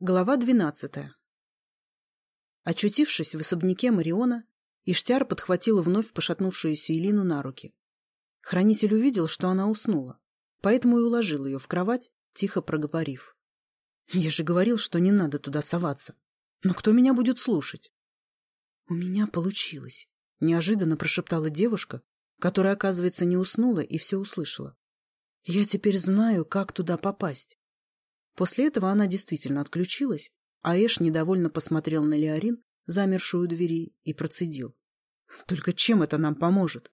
Глава двенадцатая. Очутившись в особняке Мариона, Иштяр подхватила вновь пошатнувшуюся Илину на руки. Хранитель увидел, что она уснула, поэтому и уложил ее в кровать, тихо проговорив. «Я же говорил, что не надо туда соваться. Но кто меня будет слушать?» «У меня получилось», — неожиданно прошептала девушка, которая, оказывается, не уснула и все услышала. «Я теперь знаю, как туда попасть». После этого она действительно отключилась, а Эш недовольно посмотрел на Леорин, замершую у двери, и процедил. «Только чем это нам поможет?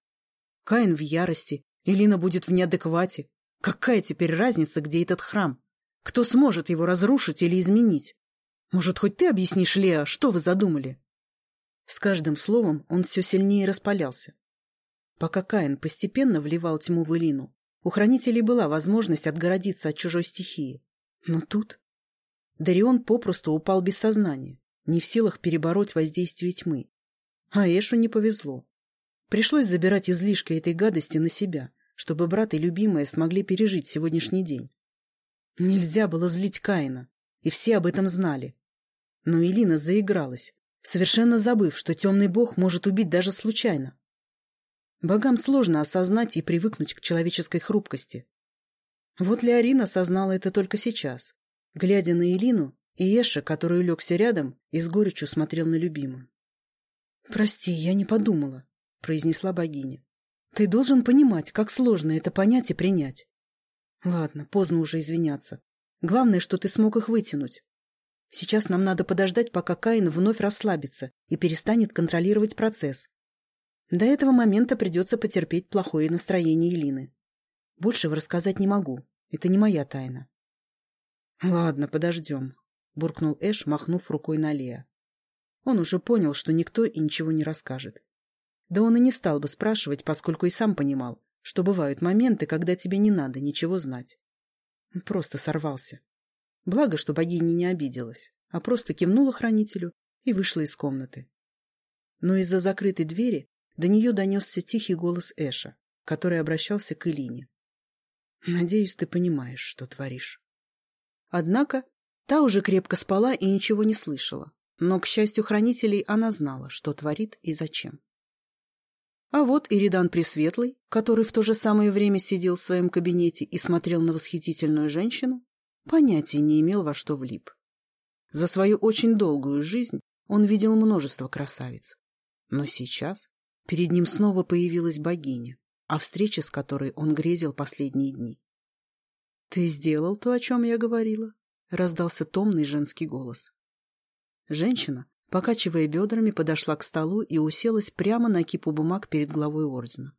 Каин в ярости, Элина будет в неадеквате. Какая теперь разница, где этот храм? Кто сможет его разрушить или изменить? Может, хоть ты объяснишь, Леа, что вы задумали?» С каждым словом он все сильнее распалялся. Пока Каин постепенно вливал тьму в Элину, у хранителей была возможность отгородиться от чужой стихии. Но тут... Дарион попросту упал без сознания, не в силах перебороть воздействие тьмы. А Эшу не повезло. Пришлось забирать излишки этой гадости на себя, чтобы брат и любимая смогли пережить сегодняшний день. Нельзя было злить Каина, и все об этом знали. Но Илина заигралась, совершенно забыв, что темный бог может убить даже случайно. Богам сложно осознать и привыкнуть к человеческой хрупкости. Вот Леорина осознала это только сейчас, глядя на Элину и Эша, который улегся рядом и с горечью смотрел на любимую. «Прости, я не подумала», — произнесла богиня. «Ты должен понимать, как сложно это понять и принять. Ладно, поздно уже извиняться. Главное, что ты смог их вытянуть. Сейчас нам надо подождать, пока Каин вновь расслабится и перестанет контролировать процесс. До этого момента придется потерпеть плохое настроение Илины. Большего рассказать не могу. Это не моя тайна. — Ладно, подождем, — буркнул Эш, махнув рукой на Лея. Он уже понял, что никто и ничего не расскажет. Да он и не стал бы спрашивать, поскольку и сам понимал, что бывают моменты, когда тебе не надо ничего знать. Просто сорвался. Благо, что богиня не обиделась, а просто кивнула хранителю и вышла из комнаты. Но из-за закрытой двери до нее донесся тихий голос Эша, который обращался к Илине. Надеюсь, ты понимаешь, что творишь. Однако та уже крепко спала и ничего не слышала. Но, к счастью хранителей, она знала, что творит и зачем. А вот Иридан Пресветлый, который в то же самое время сидел в своем кабинете и смотрел на восхитительную женщину, понятия не имел, во что влип. За свою очень долгую жизнь он видел множество красавиц. Но сейчас перед ним снова появилась богиня, о встрече с которой он грезил последние дни. «Ты сделал то, о чем я говорила?» — раздался томный женский голос. Женщина, покачивая бедрами, подошла к столу и уселась прямо на кипу бумаг перед главой ордена.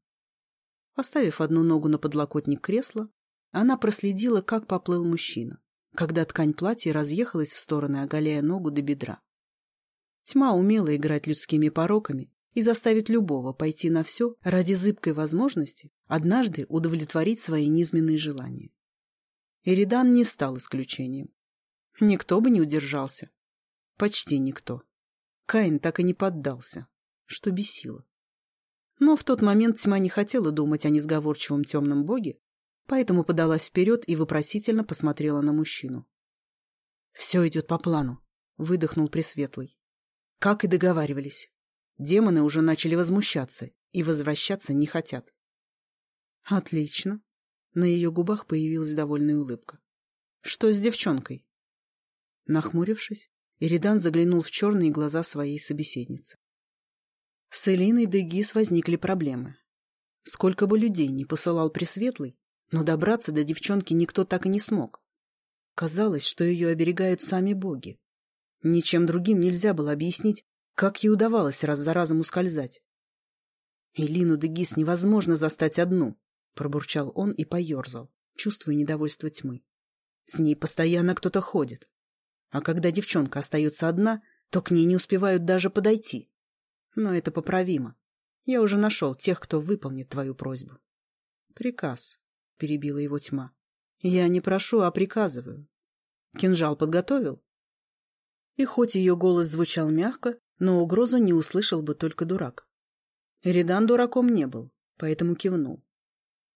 Поставив одну ногу на подлокотник кресла, она проследила, как поплыл мужчина, когда ткань платья разъехалась в стороны, оголяя ногу до бедра. Тьма умела играть людскими пороками и заставить любого пойти на все ради зыбкой возможности однажды удовлетворить свои низменные желания. Эридан не стал исключением. Никто бы не удержался. Почти никто. Каин так и не поддался, что бесило. Но в тот момент тьма не хотела думать о несговорчивом темном боге, поэтому подалась вперед и вопросительно посмотрела на мужчину. «Все идет по плану», — выдохнул Пресветлый. «Как и договаривались. Демоны уже начали возмущаться и возвращаться не хотят». «Отлично». На ее губах появилась довольная улыбка. «Что с девчонкой?» Нахмурившись, Иридан заглянул в черные глаза своей собеседницы. С Элиной Дегис возникли проблемы. Сколько бы людей не посылал Пресветлый, но добраться до девчонки никто так и не смог. Казалось, что ее оберегают сами боги. Ничем другим нельзя было объяснить, как ей удавалось раз за разом ускользать. «Элину Дегис невозможно застать одну», — пробурчал он и поерзал, чувствуя недовольство тьмы. «С ней постоянно кто-то ходит. А когда девчонка остается одна, то к ней не успевают даже подойти. Но это поправимо. Я уже нашел тех, кто выполнит твою просьбу». «Приказ», — перебила его тьма. «Я не прошу, а приказываю. Кинжал подготовил?» И хоть ее голос звучал мягко, но угрозу не услышал бы только дурак. Эридан дураком не был, поэтому кивнул.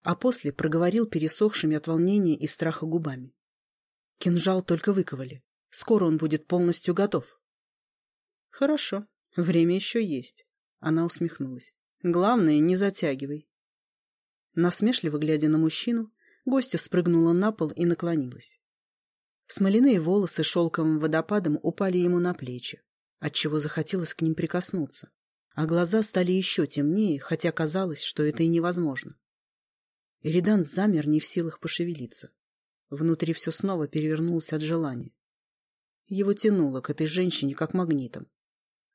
А после проговорил пересохшими от волнения и страха губами. Кинжал только выковали. Скоро он будет полностью готов. Хорошо, время еще есть. Она усмехнулась. Главное, не затягивай. Насмешливо глядя на мужчину, гостья спрыгнула на пол и наклонилась. Смоляные волосы шелковым водопадом упали ему на плечи, отчего захотелось к ним прикоснуться, а глаза стали еще темнее, хотя казалось, что это и невозможно. Эридан замер не в силах пошевелиться. Внутри все снова перевернулось от желания. Его тянуло к этой женщине как магнитом.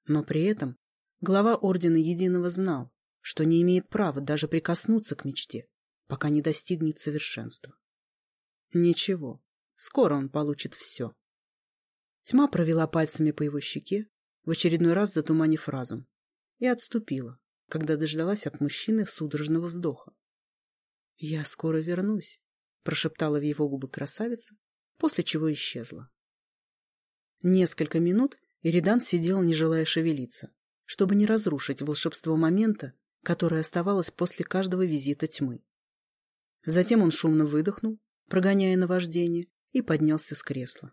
Но при этом глава Ордена Единого знал, что не имеет права даже прикоснуться к мечте, пока не достигнет совершенства. Ничего, скоро он получит все. Тьма провела пальцами по его щеке, в очередной раз затуманив разум, и отступила, когда дождалась от мужчины судорожного вздоха. «Я скоро вернусь», — прошептала в его губы красавица, после чего исчезла. Несколько минут Иридан сидел, не желая шевелиться, чтобы не разрушить волшебство момента, которое оставалось после каждого визита тьмы. Затем он шумно выдохнул, прогоняя наваждение, и поднялся с кресла.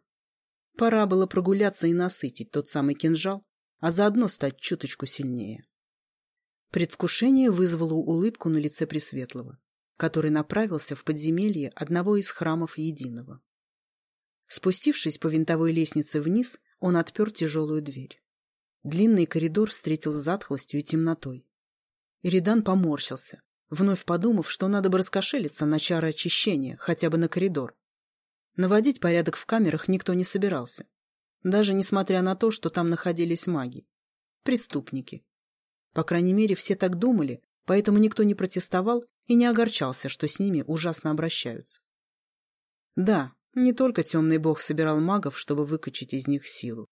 Пора было прогуляться и насытить тот самый кинжал, а заодно стать чуточку сильнее. Предвкушение вызвало улыбку на лице Пресветлого, который направился в подземелье одного из храмов Единого. Спустившись по винтовой лестнице вниз, он отпер тяжелую дверь. Длинный коридор встретил с затхлостью и темнотой. Иридан поморщился, вновь подумав, что надо бы раскошелиться на чары очищения, хотя бы на коридор. Наводить порядок в камерах никто не собирался, даже несмотря на то, что там находились маги. Преступники. По крайней мере, все так думали, поэтому никто не протестовал и не огорчался, что с ними ужасно обращаются. Да, не только темный бог собирал магов, чтобы выкачать из них силу.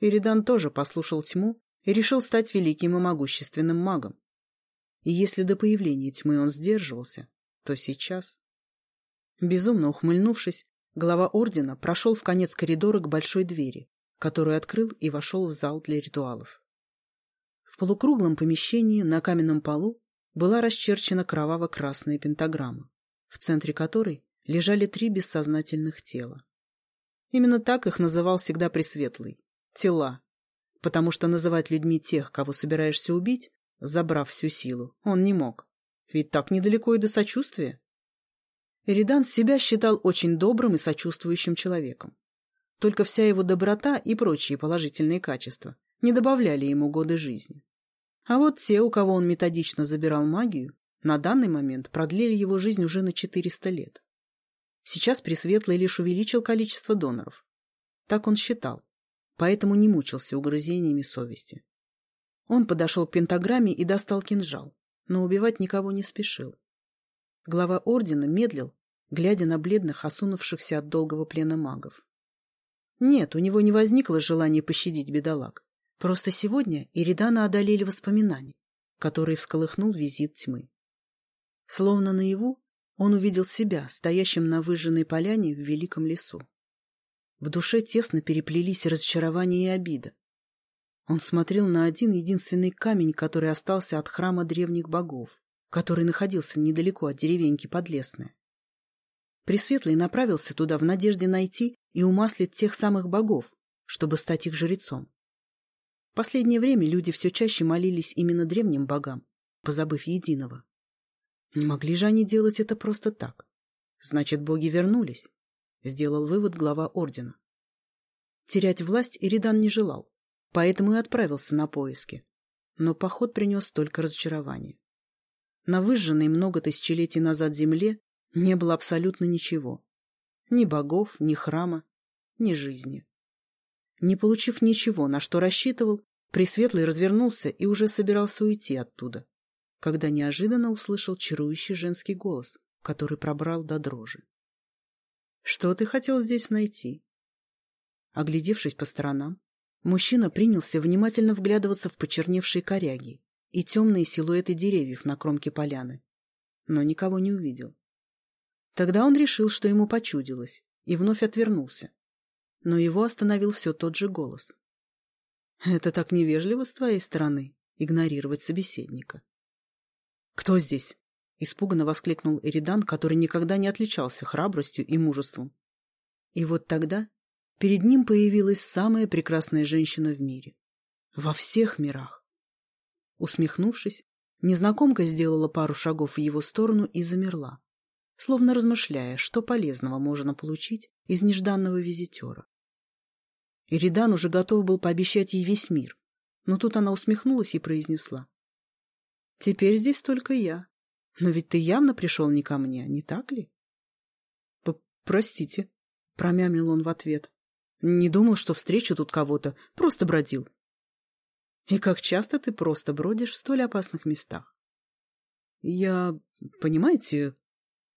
Иридан тоже послушал тьму и решил стать великим и могущественным магом. И если до появления тьмы он сдерживался, то сейчас... Безумно ухмыльнувшись, глава ордена прошел в конец коридора к большой двери, которую открыл и вошел в зал для ритуалов. В полукруглом помещении на каменном полу была расчерчена кроваво-красная пентаграмма, в центре которой лежали три бессознательных тела. Именно так их называл всегда Пресветлый — тела, потому что называть людьми тех, кого собираешься убить, забрав всю силу, он не мог. Ведь так недалеко и до сочувствия. Эридан себя считал очень добрым и сочувствующим человеком. Только вся его доброта и прочие положительные качества не добавляли ему годы жизни. А вот те, у кого он методично забирал магию, на данный момент продлили его жизнь уже на 400 лет. Сейчас Пресветлый лишь увеличил количество доноров. Так он считал, поэтому не мучился угрызениями совести. Он подошел к пентаграмме и достал кинжал, но убивать никого не спешил. Глава ордена медлил, глядя на бледных, осунувшихся от долгого плена магов. Нет, у него не возникло желания пощадить бедолаг. Просто сегодня Иридана одолели воспоминания, которые всколыхнул визит тьмы. Словно наяву он увидел себя, стоящим на выжженной поляне в великом лесу. В душе тесно переплелись разочарование и обида. Он смотрел на один единственный камень, который остался от храма древних богов, который находился недалеко от деревеньки Подлесная. Пресветлый направился туда в надежде найти и умаслить тех самых богов, чтобы стать их жрецом. В последнее время люди все чаще молились именно древним богам, позабыв единого. Не могли же они делать это просто так? Значит, боги вернулись, — сделал вывод глава ордена. Терять власть Иридан не желал, поэтому и отправился на поиски. Но поход принес только разочарование. На выжженной много тысячелетий назад земле не было абсолютно ничего. Ни богов, ни храма, ни жизни. Не получив ничего, на что рассчитывал, Пресветлый развернулся и уже собирался уйти оттуда когда неожиданно услышал чарующий женский голос, который пробрал до дрожи. «Что ты хотел здесь найти?» Оглядевшись по сторонам, мужчина принялся внимательно вглядываться в почерневшие коряги и темные силуэты деревьев на кромке поляны, но никого не увидел. Тогда он решил, что ему почудилось, и вновь отвернулся. Но его остановил все тот же голос. «Это так невежливо с твоей стороны — игнорировать собеседника. «Кто здесь?» — испуганно воскликнул Эридан, который никогда не отличался храбростью и мужеством. И вот тогда перед ним появилась самая прекрасная женщина в мире. Во всех мирах. Усмехнувшись, незнакомка сделала пару шагов в его сторону и замерла, словно размышляя, что полезного можно получить из нежданного визитера. Иридан уже готов был пообещать ей весь мир, но тут она усмехнулась и произнесла. «Теперь здесь только я. Но ведь ты явно пришел не ко мне, не так ли?» «Простите», — промямлил он в ответ. «Не думал, что встречу тут кого-то, просто бродил». «И как часто ты просто бродишь в столь опасных местах?» «Я... понимаете...»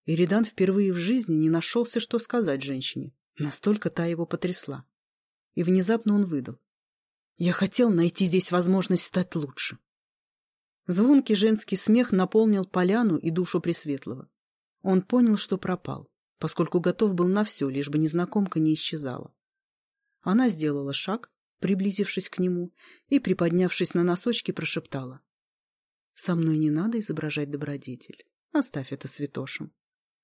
Иридан впервые в жизни не нашелся, что сказать женщине. Настолько та его потрясла и внезапно он выдал. «Я хотел найти здесь возможность стать лучше». Звонкий женский смех наполнил поляну и душу Пресветлого. Он понял, что пропал, поскольку готов был на все, лишь бы незнакомка не исчезала. Она сделала шаг, приблизившись к нему, и, приподнявшись на носочки, прошептала. «Со мной не надо изображать добродетель. Оставь это святошем.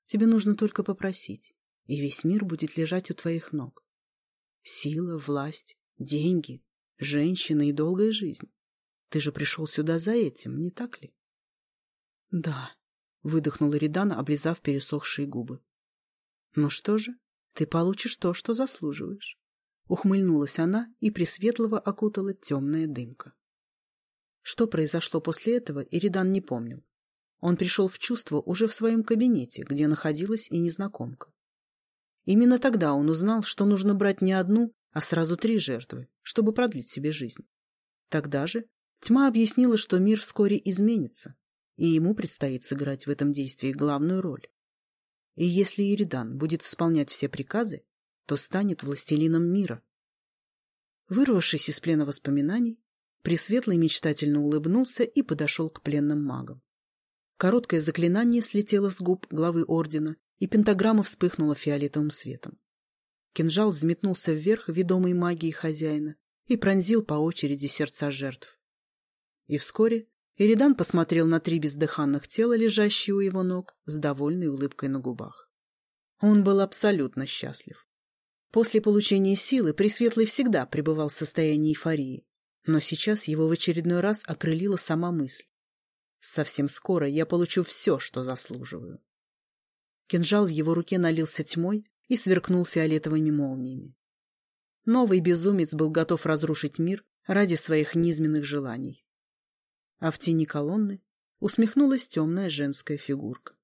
Тебе нужно только попросить, и весь мир будет лежать у твоих ног. Сила, власть, деньги, женщина и долгая жизнь. Ты же пришел сюда за этим, не так ли? — Да, — выдохнула Редана, облизав пересохшие губы. — Ну что же, ты получишь то, что заслуживаешь. Ухмыльнулась она, и Пресветлого окутала темная дымка. Что произошло после этого, Иридан не помнил. Он пришел в чувство уже в своем кабинете, где находилась и незнакомка. Именно тогда он узнал, что нужно брать не одну, а сразу три жертвы, чтобы продлить себе жизнь. Тогда же тьма объяснила, что мир вскоре изменится, и ему предстоит сыграть в этом действии главную роль. И если Иридан будет исполнять все приказы, то станет властелином мира. Вырвавшись из плена воспоминаний, Пресветлый мечтательно улыбнулся и подошел к пленным магам. Короткое заклинание слетело с губ главы ордена и пентаграмма вспыхнула фиолетовым светом. Кинжал взметнулся вверх, ведомый магией хозяина, и пронзил по очереди сердца жертв. И вскоре Эридан посмотрел на три бездыханных тела, лежащие у его ног, с довольной улыбкой на губах. Он был абсолютно счастлив. После получения силы Пресветлый всегда пребывал в состоянии эйфории, но сейчас его в очередной раз окрылила сама мысль. Совсем скоро я получу все, что заслуживаю. Кинжал в его руке налился тьмой и сверкнул фиолетовыми молниями. Новый безумец был готов разрушить мир ради своих низменных желаний. А в тени колонны усмехнулась темная женская фигурка.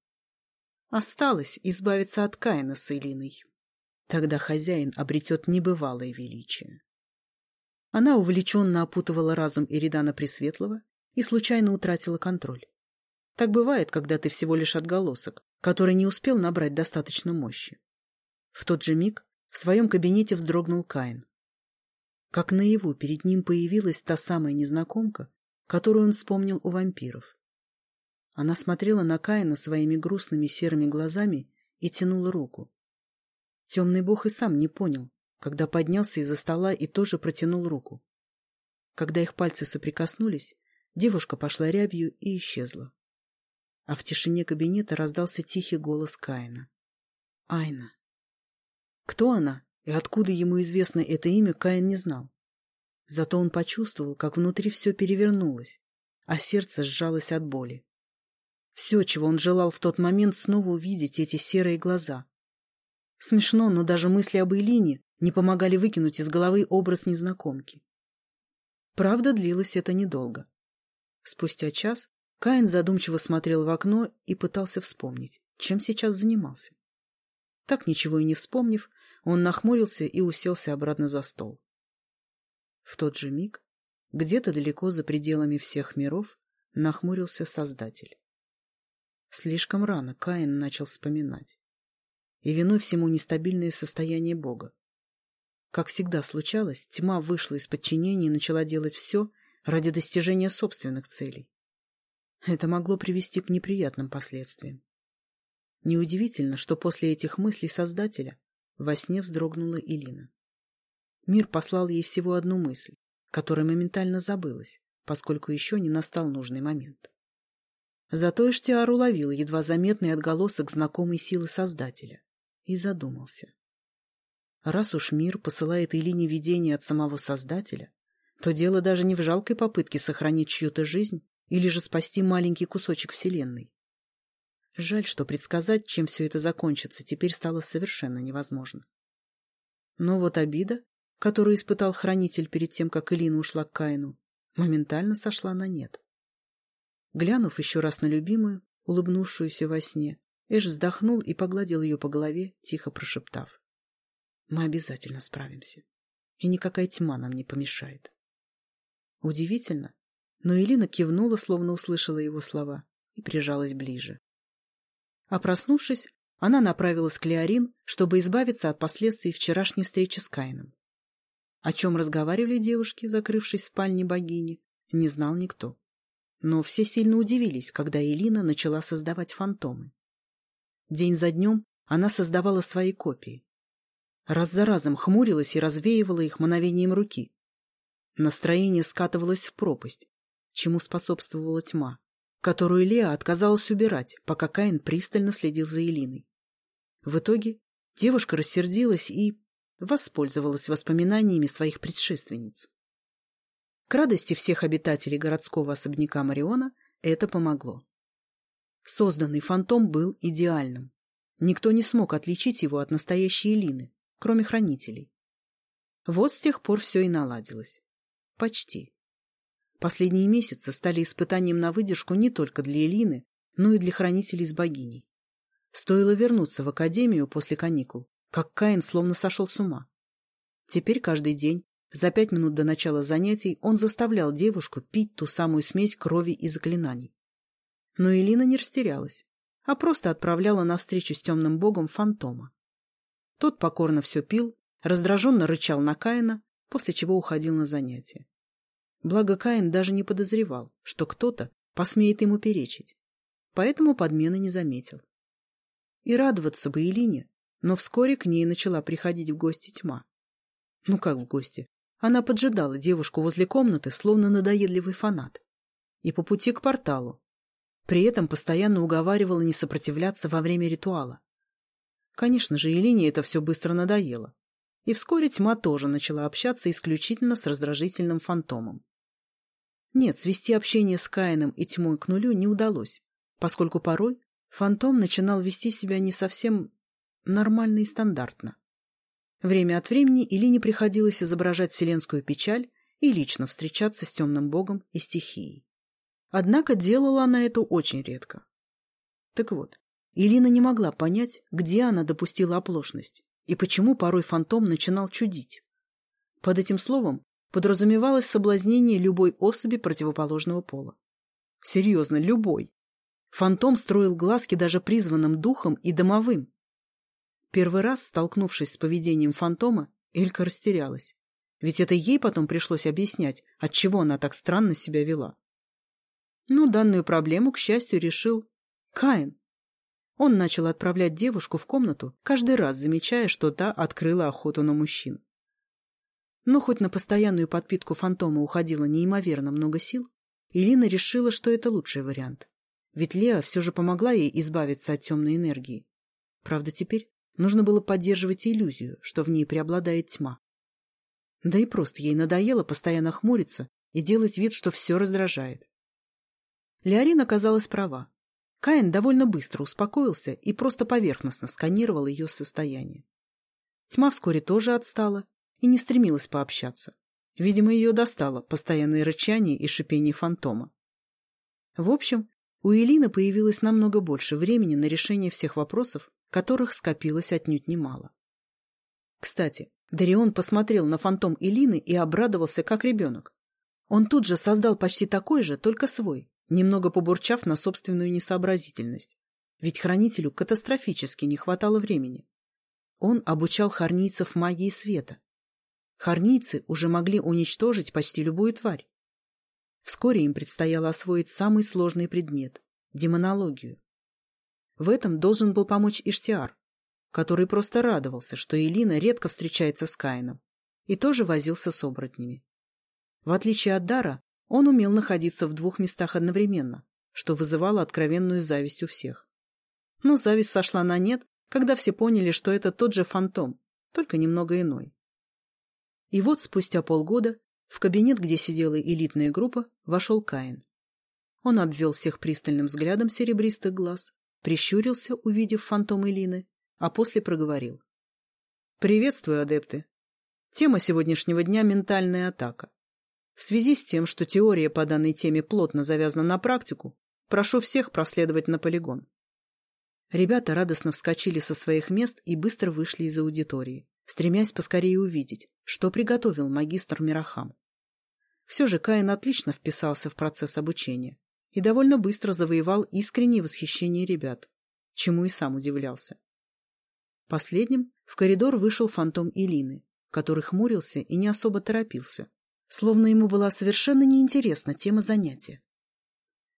Осталось избавиться от Каина с Элиной. Тогда хозяин обретет небывалое величие. Она увлеченно опутывала разум Иридана Пресветлого и случайно утратила контроль. Так бывает, когда ты всего лишь отголосок, который не успел набрать достаточно мощи. В тот же миг в своем кабинете вздрогнул Каин. Как наяву перед ним появилась та самая незнакомка, которую он вспомнил у вампиров. Она смотрела на Каина своими грустными серыми глазами и тянула руку. Темный бог и сам не понял, когда поднялся из-за стола и тоже протянул руку. Когда их пальцы соприкоснулись, девушка пошла рябью и исчезла а в тишине кабинета раздался тихий голос Каина. Айна. Кто она и откуда ему известно это имя, Каин не знал. Зато он почувствовал, как внутри все перевернулось, а сердце сжалось от боли. Все, чего он желал в тот момент, снова увидеть эти серые глаза. Смешно, но даже мысли об Элине не помогали выкинуть из головы образ незнакомки. Правда, длилось это недолго. Спустя час Каин задумчиво смотрел в окно и пытался вспомнить, чем сейчас занимался. Так ничего и не вспомнив, он нахмурился и уселся обратно за стол. В тот же миг, где-то далеко за пределами всех миров, нахмурился Создатель. Слишком рано Каин начал вспоминать. И виной всему нестабильное состояние Бога. Как всегда случалось, тьма вышла из подчинения и начала делать все ради достижения собственных целей. Это могло привести к неприятным последствиям. Неудивительно, что после этих мыслей Создателя во сне вздрогнула Илина. Мир послал ей всего одну мысль, которая моментально забылась, поскольку еще не настал нужный момент. Зато Эштиар уловил едва заметный отголосок знакомой силы Создателя и задумался. Раз уж мир посылает Илине видение от самого Создателя, то дело даже не в жалкой попытке сохранить чью-то жизнь или же спасти маленький кусочек Вселенной. Жаль, что предсказать, чем все это закончится, теперь стало совершенно невозможно. Но вот обида, которую испытал хранитель перед тем, как Элина ушла к Каину, моментально сошла на нет. Глянув еще раз на любимую, улыбнувшуюся во сне, Эш вздохнул и погладил ее по голове, тихо прошептав. «Мы обязательно справимся, и никакая тьма нам не помешает». Удивительно, но Элина кивнула, словно услышала его слова, и прижалась ближе. А проснувшись, она направилась к Леорин, чтобы избавиться от последствий вчерашней встречи с Каином. О чем разговаривали девушки, закрывшись в спальне богини, не знал никто. Но все сильно удивились, когда Элина начала создавать фантомы. День за днем она создавала свои копии. Раз за разом хмурилась и развеивала их мановением руки. Настроение скатывалось в пропасть, чему способствовала тьма, которую Леа отказалась убирать, пока Каин пристально следил за Элиной. В итоге девушка рассердилась и воспользовалась воспоминаниями своих предшественниц. К радости всех обитателей городского особняка Мариона это помогло. Созданный фантом был идеальным. Никто не смог отличить его от настоящей Элины, кроме хранителей. Вот с тех пор все и наладилось. Почти. Последние месяцы стали испытанием на выдержку не только для Элины, но и для хранителей с богиней. Стоило вернуться в академию после каникул, как Каин словно сошел с ума. Теперь каждый день, за пять минут до начала занятий, он заставлял девушку пить ту самую смесь крови и заклинаний. Но Элина не растерялась, а просто отправляла на встречу с темным богом фантома. Тот покорно все пил, раздраженно рычал на Каина, после чего уходил на занятия. Благо Каин даже не подозревал, что кто-то посмеет ему перечить, поэтому подмены не заметил. И радоваться бы Илине, но вскоре к ней начала приходить в гости тьма. Ну как в гости? Она поджидала девушку возле комнаты, словно надоедливый фанат. И по пути к порталу. При этом постоянно уговаривала не сопротивляться во время ритуала. Конечно же, Илине это все быстро надоело. И вскоре тьма тоже начала общаться исключительно с раздражительным фантомом. Нет, свести общение с Каином и тьмой к нулю не удалось, поскольку порой фантом начинал вести себя не совсем нормально и стандартно. Время от времени Илине приходилось изображать вселенскую печаль и лично встречаться с темным богом и стихией. Однако делала она это очень редко. Так вот, Илина не могла понять, где она допустила оплошность и почему порой фантом начинал чудить. Под этим словом подразумевалось соблазнение любой особи противоположного пола. Серьезно, любой. Фантом строил глазки даже призванным духом и домовым. Первый раз, столкнувшись с поведением фантома, Элька растерялась. Ведь это ей потом пришлось объяснять, отчего она так странно себя вела. Но данную проблему, к счастью, решил Каин. Он начал отправлять девушку в комнату, каждый раз замечая, что та открыла охоту на мужчин. Но хоть на постоянную подпитку фантома уходило неимоверно много сил, Ирина решила, что это лучший вариант. Ведь Леа все же помогла ей избавиться от темной энергии. Правда, теперь нужно было поддерживать иллюзию, что в ней преобладает тьма. Да и просто ей надоело постоянно хмуриться и делать вид, что все раздражает. Леорин оказалась права. Каин довольно быстро успокоился и просто поверхностно сканировал ее состояние. Тьма вскоре тоже отстала и не стремилась пообщаться. Видимо, ее достало постоянное рычание и шипение фантома. В общем, у Элины появилось намного больше времени на решение всех вопросов, которых скопилось отнюдь немало. Кстати, Дарион посмотрел на фантом Элины и обрадовался, как ребенок. Он тут же создал почти такой же, только свой, немного побурчав на собственную несообразительность. Ведь хранителю катастрофически не хватало времени. Он обучал харнийцев магии света, Харнийцы уже могли уничтожить почти любую тварь. Вскоре им предстояло освоить самый сложный предмет – демонологию. В этом должен был помочь Иштиар, который просто радовался, что Элина редко встречается с Каином, и тоже возился с оборотнями. В отличие от Дара, он умел находиться в двух местах одновременно, что вызывало откровенную зависть у всех. Но зависть сошла на нет, когда все поняли, что это тот же фантом, только немного иной. И вот спустя полгода в кабинет, где сидела элитная группа, вошел Каин. Он обвел всех пристальным взглядом серебристых глаз, прищурился, увидев фантом Элины, а после проговорил. «Приветствую, адепты. Тема сегодняшнего дня — ментальная атака. В связи с тем, что теория по данной теме плотно завязана на практику, прошу всех проследовать на полигон». Ребята радостно вскочили со своих мест и быстро вышли из аудитории, стремясь поскорее увидеть, что приготовил магистр Мирахам. Все же Каин отлично вписался в процесс обучения и довольно быстро завоевал искреннее восхищение ребят, чему и сам удивлялся. Последним в коридор вышел фантом Илины, который хмурился и не особо торопился, словно ему была совершенно неинтересна тема занятия.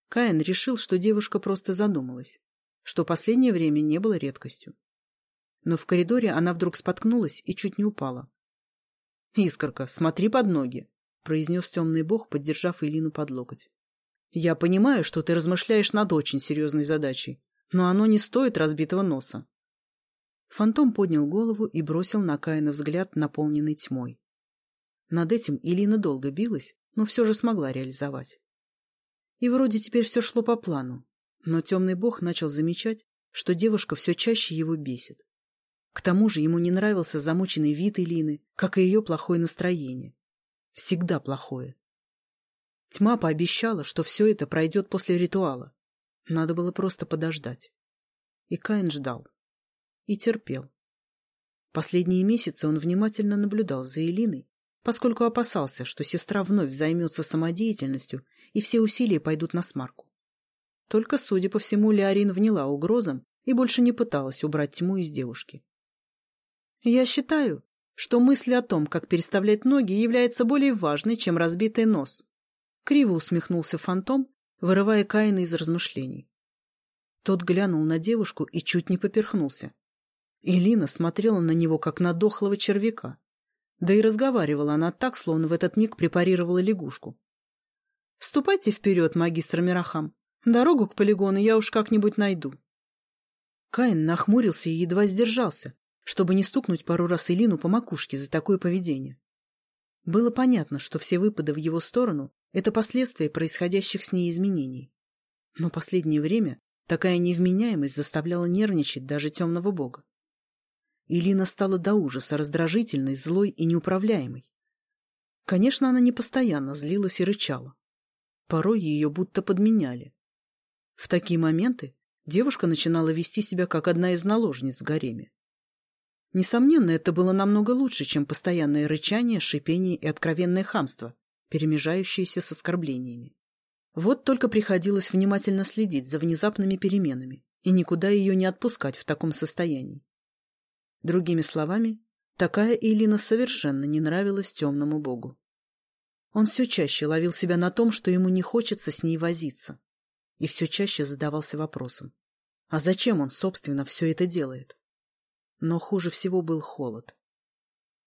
Каин решил, что девушка просто задумалась, что последнее время не было редкостью. Но в коридоре она вдруг споткнулась и чуть не упала. «Искорка, смотри под ноги!» — произнес темный бог, поддержав Илину под локоть. Я понимаю, что ты размышляешь над очень серьезной задачей, но оно не стоит разбитого носа. Фантом поднял голову и бросил на Каина взгляд, наполненный тьмой. Над этим Илина долго билась, но все же смогла реализовать. И вроде теперь все шло по плану, но темный бог начал замечать, что девушка все чаще его бесит. К тому же ему не нравился замученный вид Илины, как и ее плохое настроение. Всегда плохое. Тьма пообещала, что все это пройдет после ритуала. Надо было просто подождать. И Каин ждал. И терпел. Последние месяцы он внимательно наблюдал за Элиной, поскольку опасался, что сестра вновь займется самодеятельностью, и все усилия пойдут на смарку. Только, судя по всему, Леорин вняла угрозам и больше не пыталась убрать тьму из девушки. «Я считаю, что мысль о том, как переставлять ноги, является более важной, чем разбитый нос», Криво усмехнулся фантом, вырывая Каина из размышлений. Тот глянул на девушку и чуть не поперхнулся. Элина смотрела на него, как на дохлого червяка. Да и разговаривала она так, словно в этот миг препарировала лягушку. «Ступайте вперед, магистр Мирахам. Дорогу к полигону я уж как-нибудь найду». Каин нахмурился и едва сдержался, чтобы не стукнуть пару раз Элину по макушке за такое поведение. Было понятно, что все выпады в его сторону это последствия происходящих с ней изменений. Но последнее время такая невменяемость заставляла нервничать даже темного бога. Илина стала до ужаса раздражительной, злой и неуправляемой. Конечно, она не постоянно злилась и рычала. Порой ее будто подменяли. В такие моменты девушка начинала вести себя как одна из наложниц в гареме. Несомненно, это было намного лучше, чем постоянное рычание, шипение и откровенное хамство, перемежающиеся с оскорблениями. Вот только приходилось внимательно следить за внезапными переменами и никуда ее не отпускать в таком состоянии. Другими словами, такая Элина совершенно не нравилась темному богу. Он все чаще ловил себя на том, что ему не хочется с ней возиться, и все чаще задавался вопросом, а зачем он, собственно, все это делает? Но хуже всего был холод.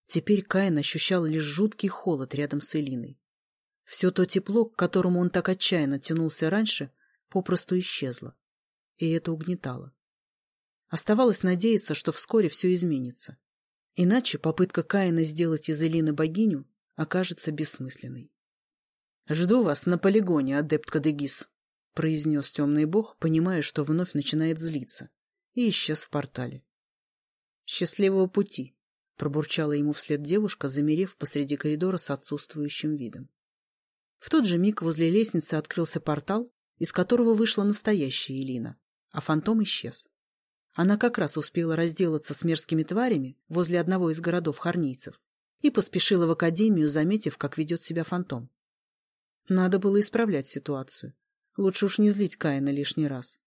Теперь Каин ощущал лишь жуткий холод рядом с Элиной. Все то тепло, к которому он так отчаянно тянулся раньше, попросту исчезло. И это угнетало. Оставалось надеяться, что вскоре все изменится. Иначе попытка Каина сделать из Элины богиню окажется бессмысленной. «Жду вас на полигоне, адепт Кадегис», — произнес темный бог, понимая, что вновь начинает злиться, и исчез в портале. «Счастливого пути», — пробурчала ему вслед девушка, замерев посреди коридора с отсутствующим видом. В тот же миг возле лестницы открылся портал, из которого вышла настоящая Элина, а фантом исчез. Она как раз успела разделаться с мерзкими тварями возле одного из городов хорнийцев и поспешила в академию, заметив, как ведет себя фантом. Надо было исправлять ситуацию. Лучше уж не злить Каина лишний раз.